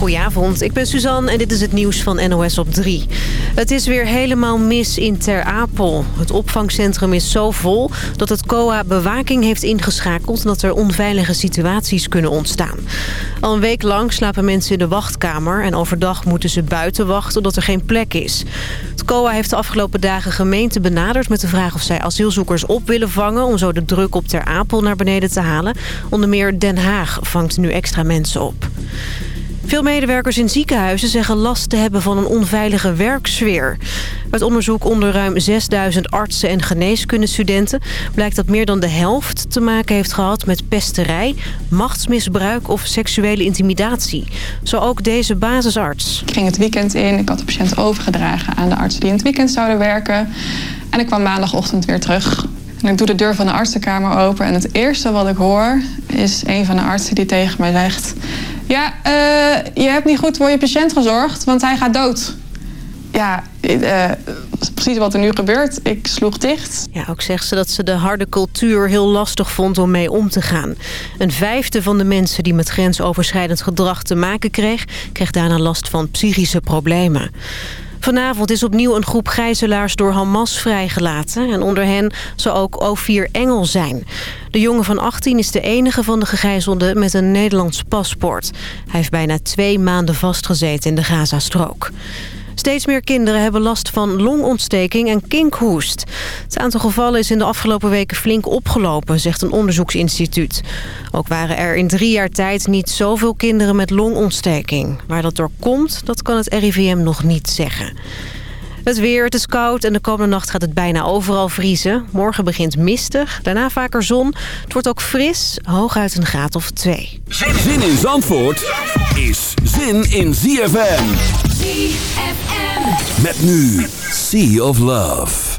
Goedenavond, ik ben Suzanne en dit is het nieuws van NOS op 3. Het is weer helemaal mis in Ter Apel. Het opvangcentrum is zo vol dat het COA bewaking heeft ingeschakeld... dat er onveilige situaties kunnen ontstaan. Al een week lang slapen mensen in de wachtkamer... en overdag moeten ze buiten wachten omdat er geen plek is. Het COA heeft de afgelopen dagen gemeenten benaderd... met de vraag of zij asielzoekers op willen vangen... om zo de druk op Ter Apel naar beneden te halen. Onder meer Den Haag vangt nu extra mensen op. Veel medewerkers in ziekenhuizen zeggen last te hebben van een onveilige werksfeer. Uit onderzoek onder ruim 6000 artsen en geneeskundestudenten... blijkt dat meer dan de helft te maken heeft gehad met pesterij... machtsmisbruik of seksuele intimidatie. Zo ook deze basisarts. Ik ging het weekend in, ik had de patiënt overgedragen aan de artsen die in het weekend zouden werken. En ik kwam maandagochtend weer terug. En ik doe de deur van de artsenkamer open en het eerste wat ik hoor... is een van de artsen die tegen mij zegt... Ja, uh, je hebt niet goed voor je patiënt gezorgd, want hij gaat dood. Ja, uh, precies wat er nu gebeurt. Ik sloeg dicht. Ja, ook zegt ze dat ze de harde cultuur heel lastig vond om mee om te gaan. Een vijfde van de mensen die met grensoverschrijdend gedrag te maken kreeg... kreeg daarna last van psychische problemen. Vanavond is opnieuw een groep gijzelaars door Hamas vrijgelaten. En onder hen zou ook Ophir Engel zijn. De jongen van 18 is de enige van de gegijzelden met een Nederlands paspoort. Hij heeft bijna twee maanden vastgezeten in de Gazastrook. Steeds meer kinderen hebben last van longontsteking en kinkhoest. Het aantal gevallen is in de afgelopen weken flink opgelopen, zegt een onderzoeksinstituut. Ook waren er in drie jaar tijd niet zoveel kinderen met longontsteking. Waar dat door komt, dat kan het RIVM nog niet zeggen. Het weer, het is koud en de komende nacht gaat het bijna overal vriezen. Morgen begint mistig, daarna vaker zon. Het wordt ook fris, hooguit een graad of twee. Zin in Zandvoort is zin in ZFM. Met nu Sea of Love.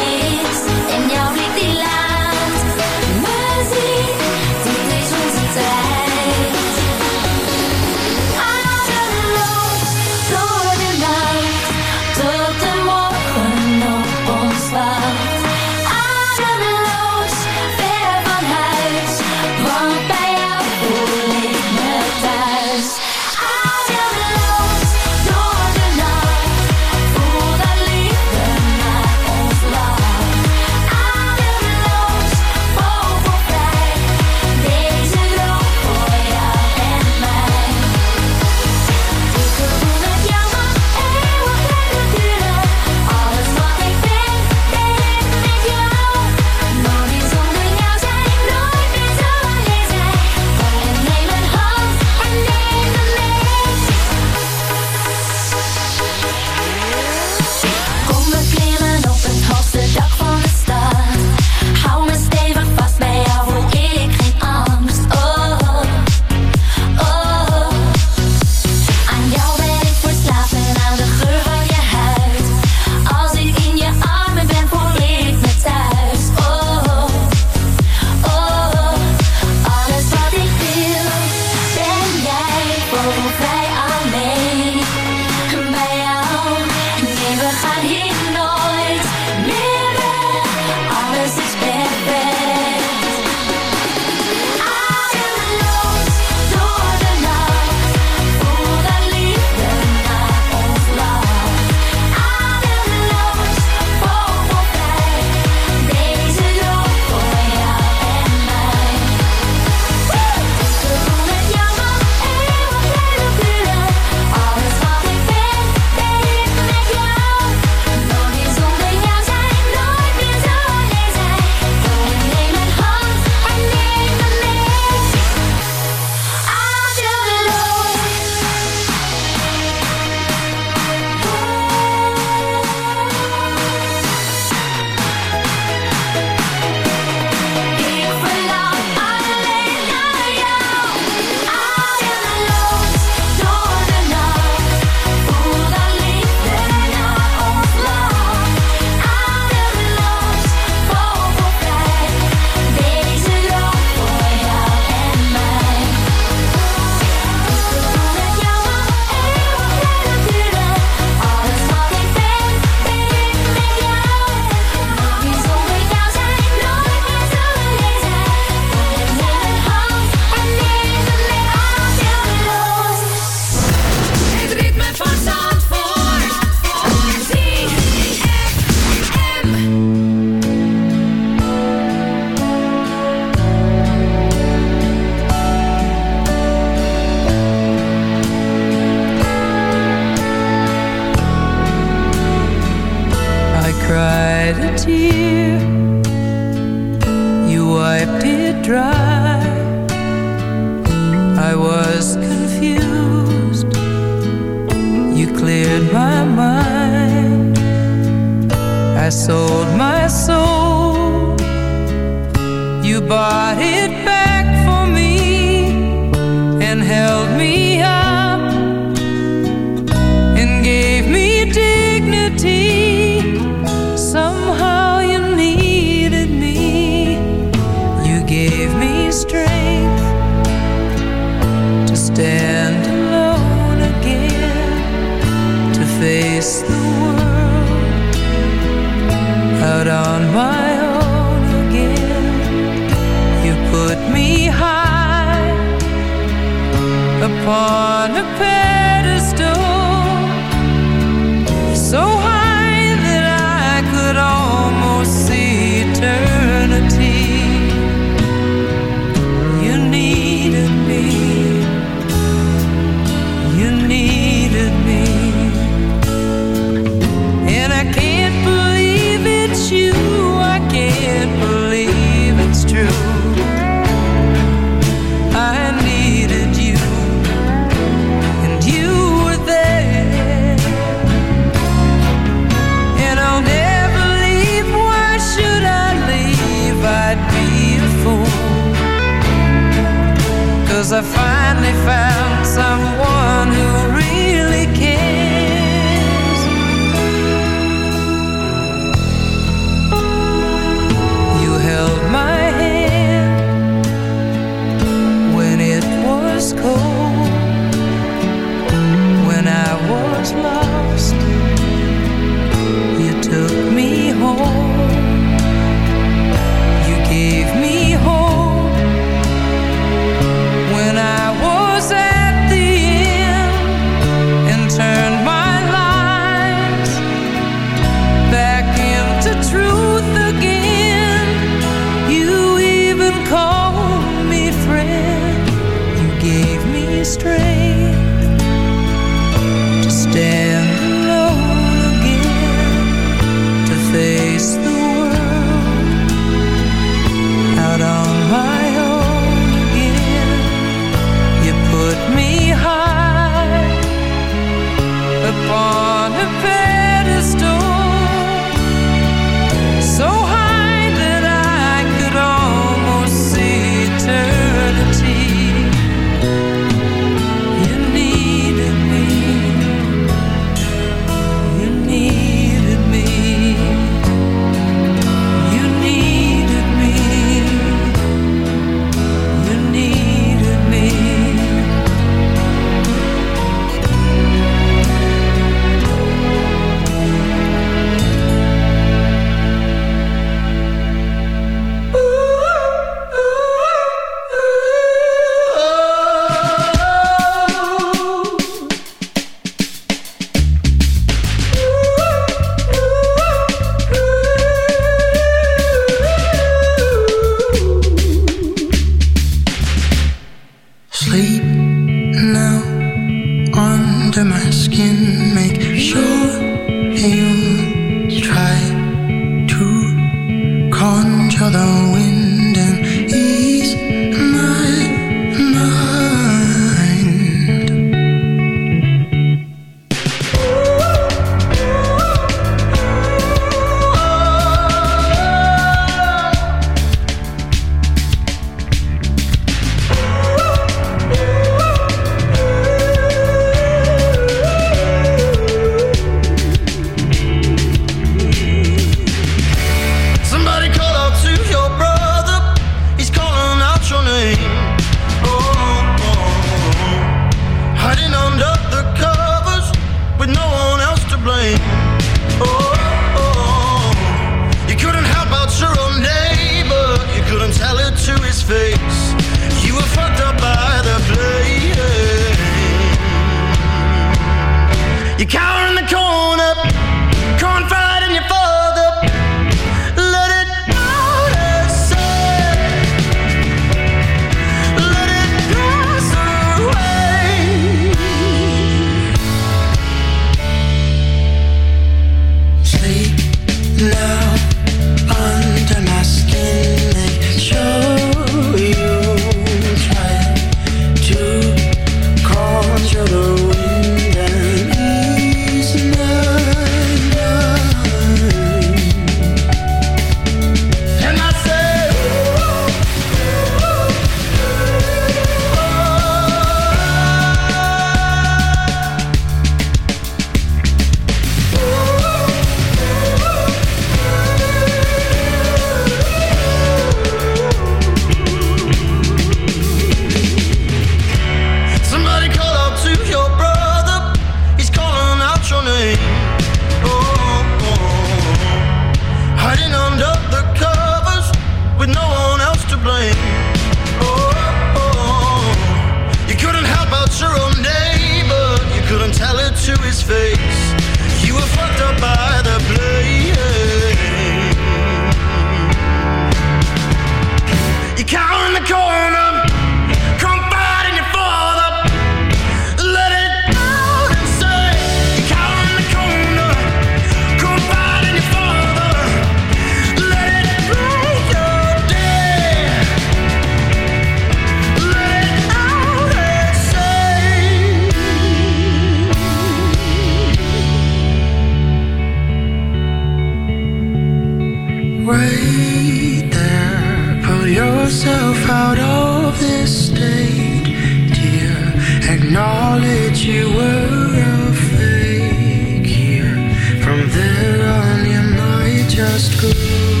Just go.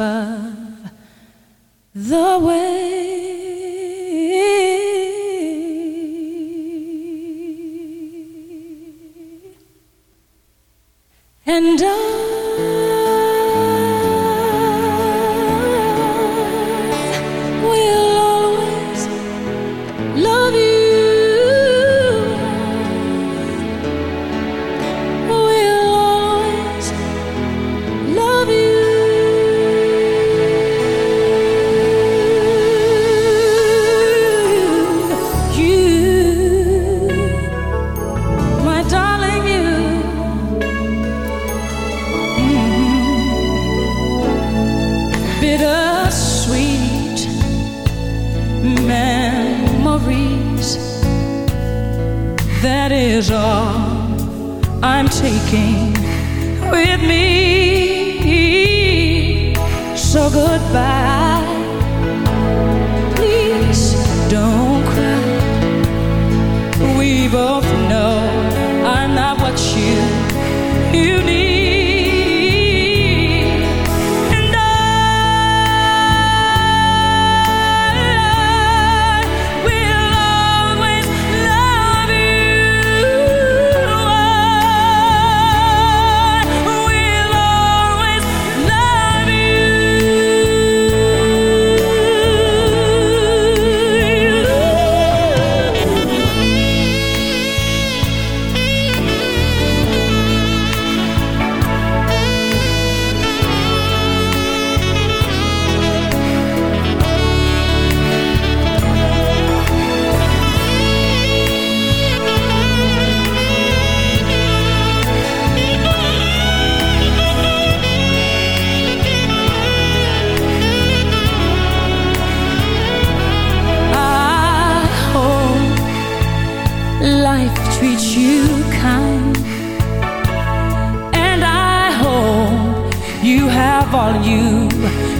Every all you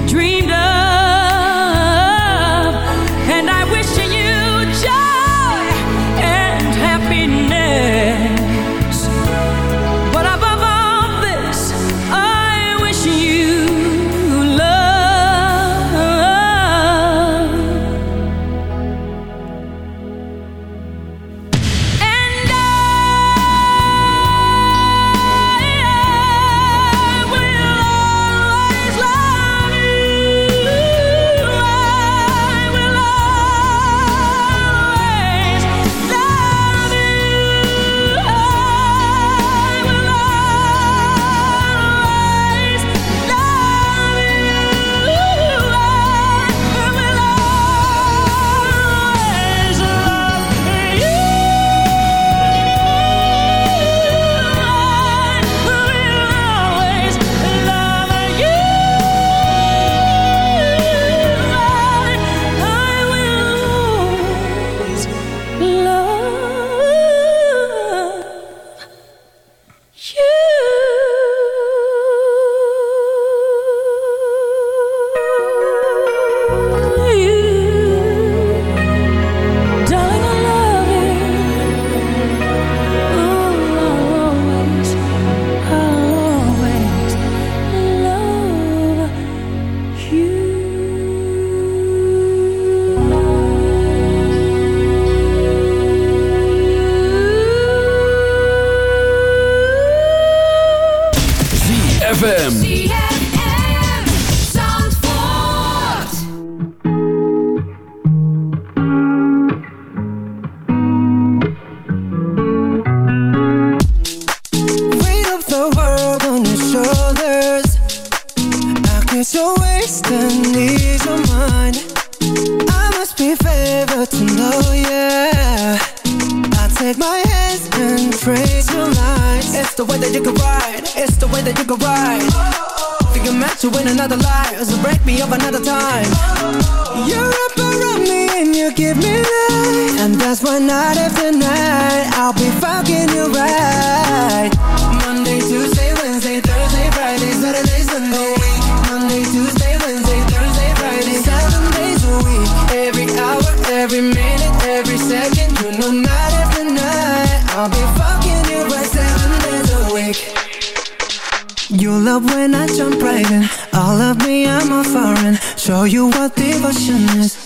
night after night I'll be fucking you right. Monday, Tuesday, Wednesday, Thursday, Friday, Saturday, Sunday. Monday, Tuesday, Wednesday, Thursday, Friday. Seven days a week Every hour, every minute, every second. You know night after night I'll be fucking you right Seven days a week. You love when I jump right in All of me, I'm a foreign. Show you what devotion is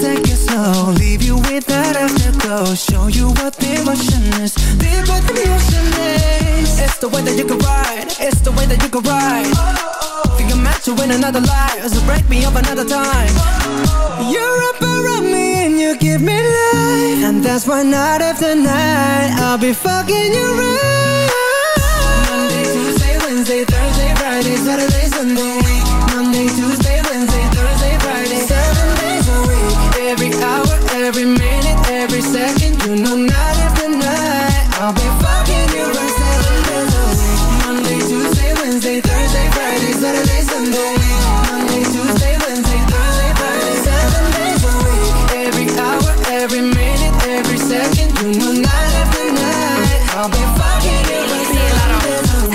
take it slow. Leave you with that afterglow. Show you what devotion is. Deeper than the ocean is. It's the way that you can ride. It's the way that you can ride. Think I'm meant to win another life. So break me up another time. You're up around me and you give me life. And that's why night after night, I'll be fucking you right. Monday, Tuesday, Wednesday, Thursday, Friday, Saturday, Sunday. Monday, Tuesday,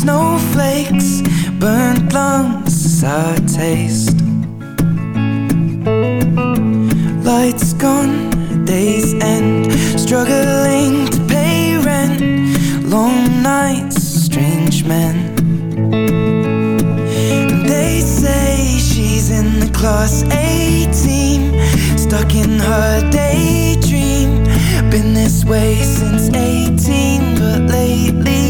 snowflakes, burnt lungs, sour taste. Lights gone, days end, struggling to pay rent, long nights, strange men. They say she's in the class A team, stuck in her daydream. Been this way since 18, but lately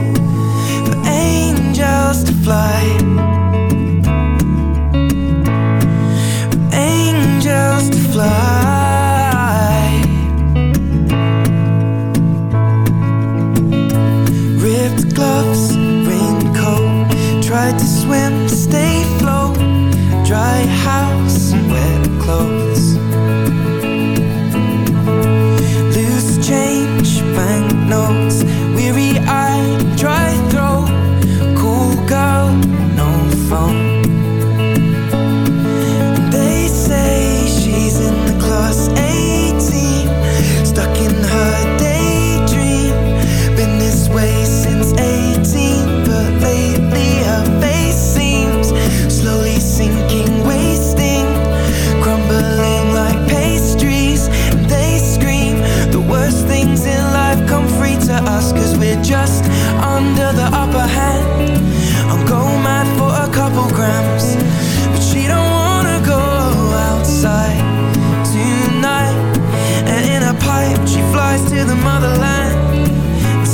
angels to fly.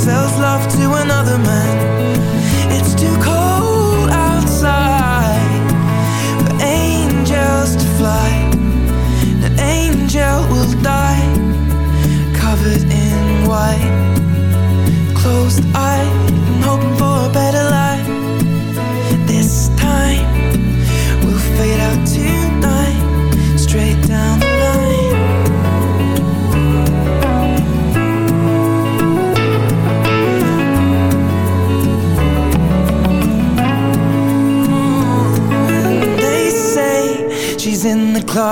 sells love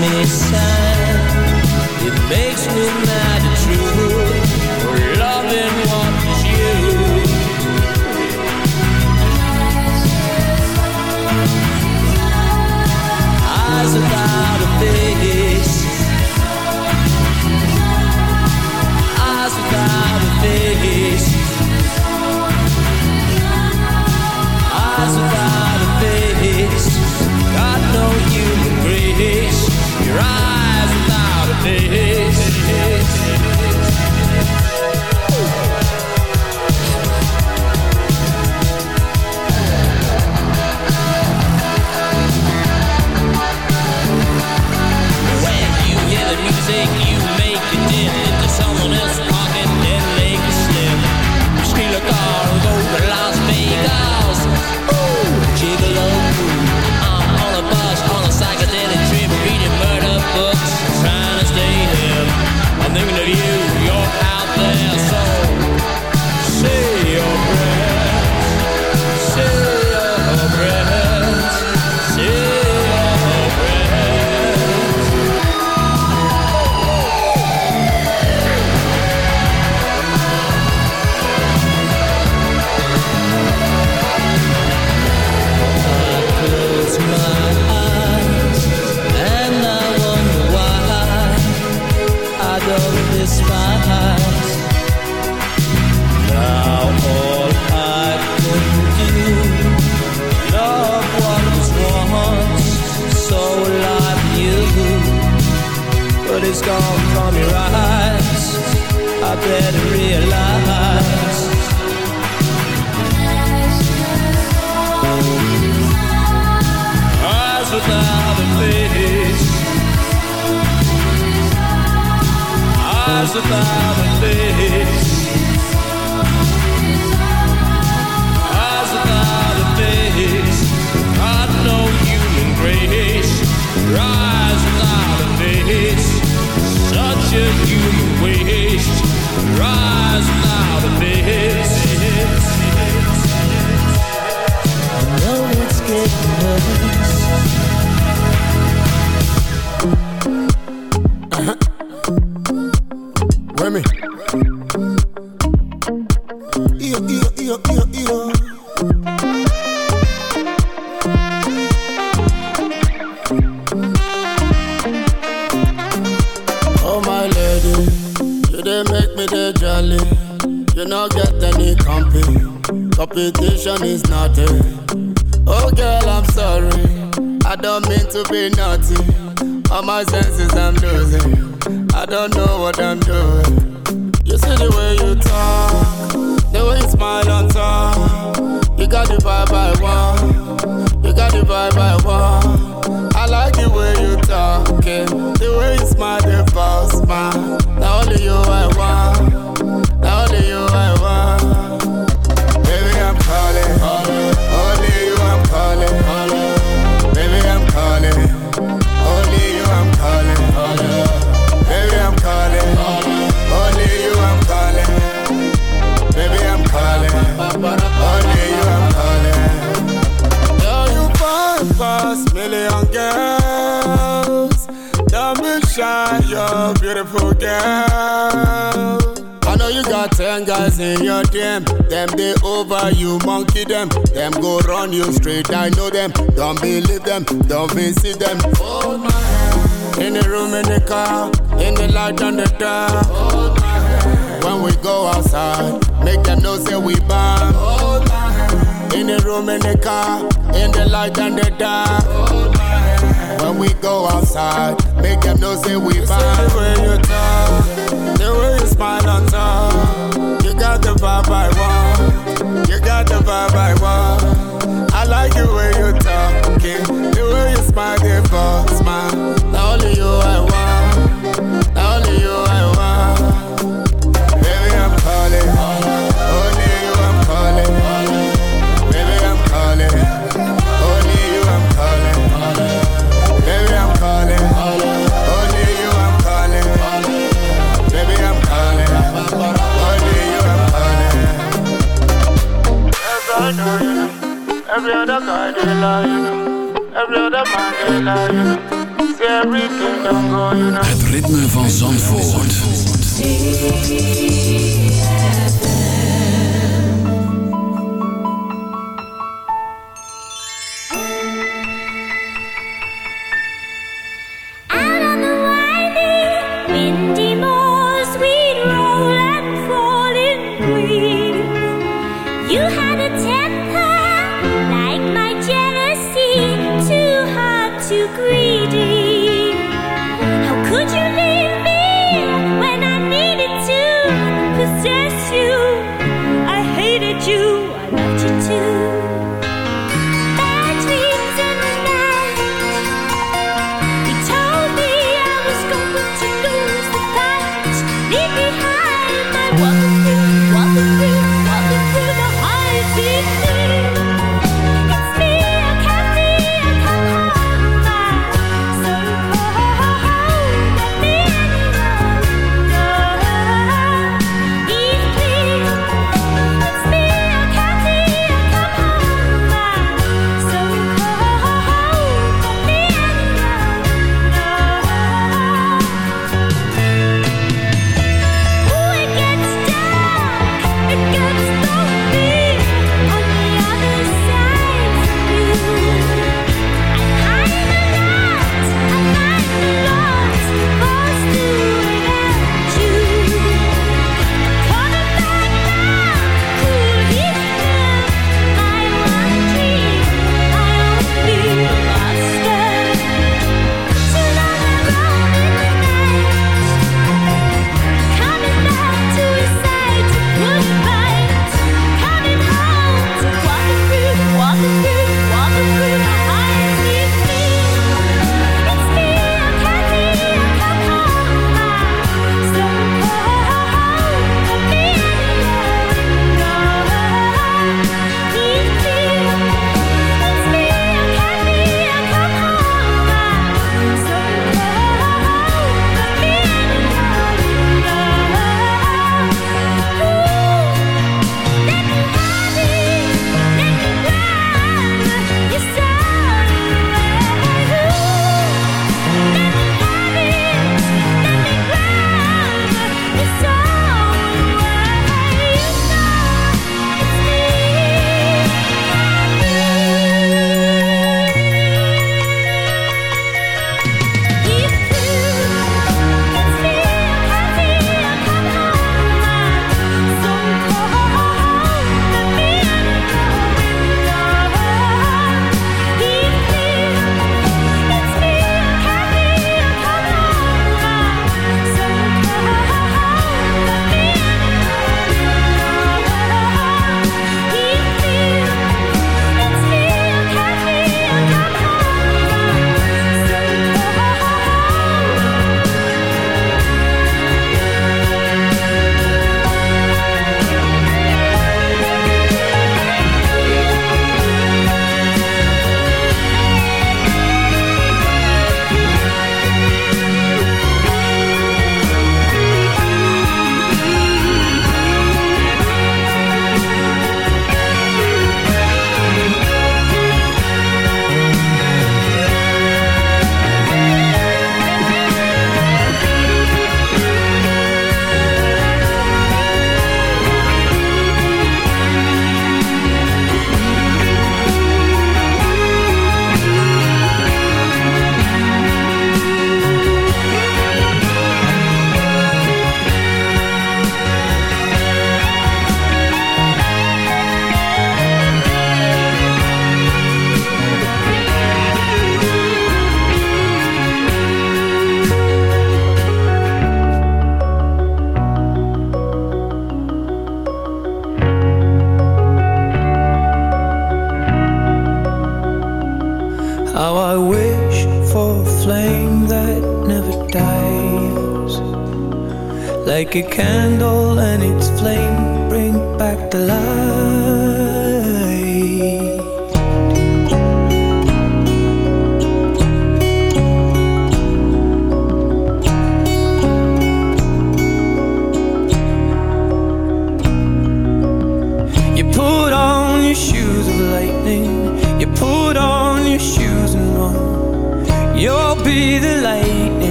Me sad, it makes me mad them. Them go run you straight. I know them. Don't believe them. Don't visit them. Hold my hand. In the room, in the car, in the light on the dark. Hold my hand. When we go outside, make them know say we bang. Hold my hand. In the room, in the car, in the light and the dark. Hold my hand. When we go outside, make them know say we bang. The way you talk, the way you smile on top, you got the vibe I. Got the vibe I like the way you talking, the way you smile, fuck Every other guy they. Every other man they lie. Het ritme van Zandvoort.